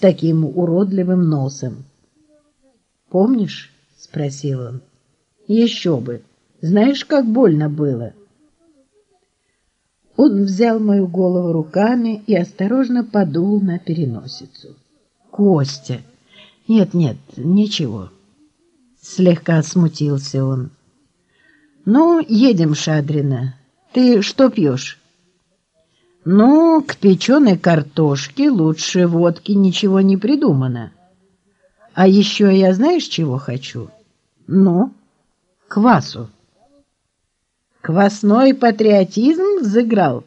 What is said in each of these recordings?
таким уродливым носом. «Помнишь?» — спросил он. «Еще бы! Знаешь, как больно было?» Он взял мою голову руками и осторожно подул на переносицу. «Костя! Нет-нет, ничего!» Слегка смутился он. «Ну, едем, Шадрина. Ты что пьешь?» «Ну, к печеной картошке лучше водки ничего не придумано. А еще я знаешь, чего хочу? Ну, квасу». «Квасной патриотизм взыграл?»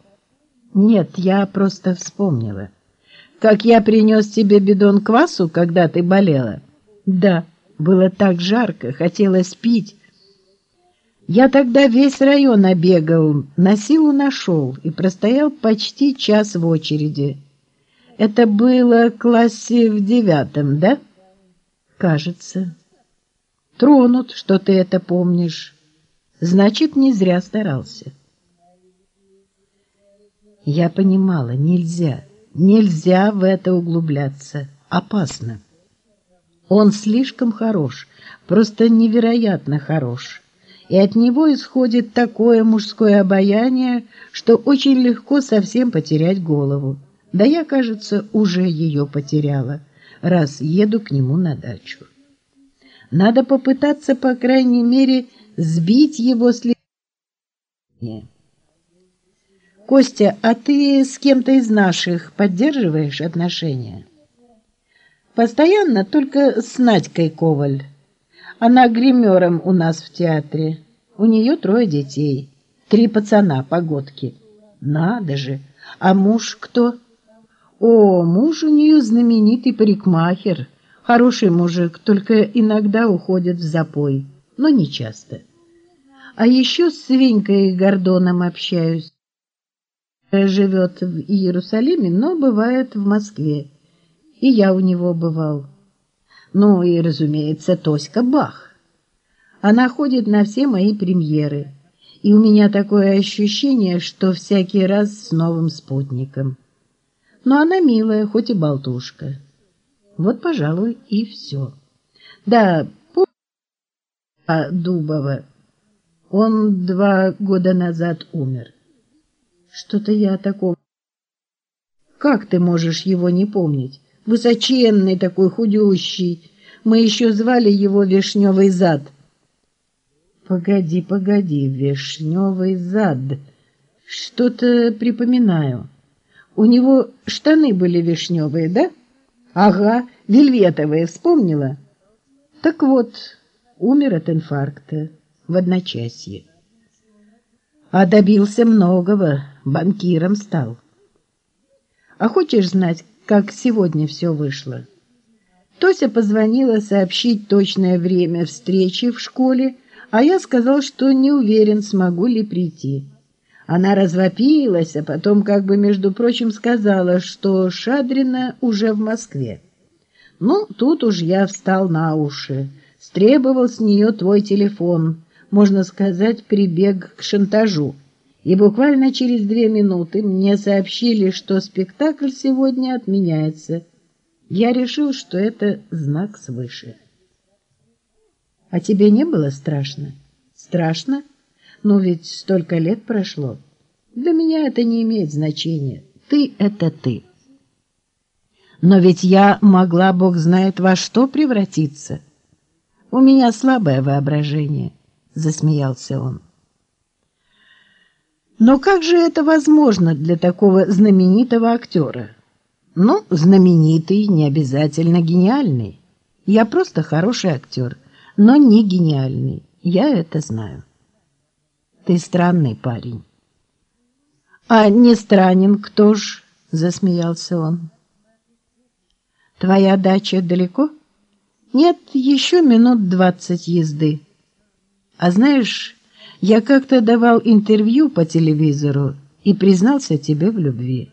«Нет, я просто вспомнила. Как я принес тебе бидон квасу, когда ты болела?» «Да, было так жарко, хотелось пить». Я тогда весь район обегал, на силу нашел и простоял почти час в очереди. Это было в классе в девятом, да? Кажется. Тронут, что ты это помнишь. Значит, не зря старался. Я понимала, нельзя, нельзя в это углубляться. Опасно. Он слишком хорош, просто невероятно хорош и от него исходит такое мужское обаяние, что очень легко совсем потерять голову. Да я, кажется, уже ее потеряла, раз еду к нему на дачу. Надо попытаться, по крайней мере, сбить его с Костя, а ты с кем-то из наших поддерживаешь отношения? Постоянно, только с Надькой Коваль. Она гримером у нас в театре. У нее трое детей. Три пацана, погодки. Надо же! А муж кто? О, муж у нее знаменитый парикмахер. Хороший мужик, только иногда уходит в запой, но не часто. А еще с Свинькой Гордоном общаюсь. Живет в Иерусалиме, но бывает в Москве. И я у него бывал. Ну и, разумеется, Тоська Бах. Она ходит на все мои премьеры, и у меня такое ощущение, что всякий раз с новым спутником. Но она милая, хоть и болтушка. Вот, пожалуй, и все. Да, а Дубова. Он два года назад умер. Что-то я такого... Как ты можешь его не помнить? Высоченный такой, худющий. Мы еще звали его Вишневый зад. Погоди, погоди, Вишневый зад. Что-то припоминаю. У него штаны были вишневые, да? Ага, вельветовые, вспомнила? Так вот, умер от инфаркта в одночасье. А добился многого, банкиром стал. А хочешь знать, как сегодня все вышло. Тося позвонила сообщить точное время встречи в школе, а я сказал, что не уверен, смогу ли прийти. Она развопилась, а потом как бы, между прочим, сказала, что Шадрина уже в Москве. Ну, тут уж я встал на уши, стребовал с нее твой телефон, можно сказать, прибег к шантажу и буквально через две минуты мне сообщили, что спектакль сегодня отменяется. Я решил, что это знак свыше. А тебе не было страшно? Страшно? Ну ведь столько лет прошло. Для меня это не имеет значения. Ты — это ты. Но ведь я могла, Бог знает, во что превратиться. У меня слабое воображение, — засмеялся он. Но как же это возможно для такого знаменитого актера? Ну, знаменитый, не обязательно гениальный. Я просто хороший актер, но не гениальный. Я это знаю. Ты странный парень. А не странен кто ж? Засмеялся он. Твоя дача далеко? Нет, еще минут двадцать езды. А знаешь, я как-то давал интервью по телевизору и признался тебе в любви.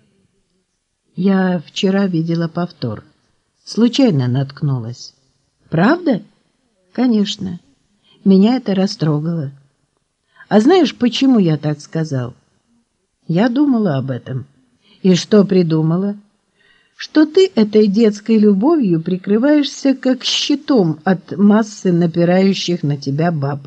Я вчера видела повтор. Случайно наткнулась. Правда? Конечно. Меня это растрогало. А знаешь, почему я так сказал? Я думала об этом. И что придумала? что ты этой детской любовью прикрываешься как щитом от массы напирающих на тебя баб.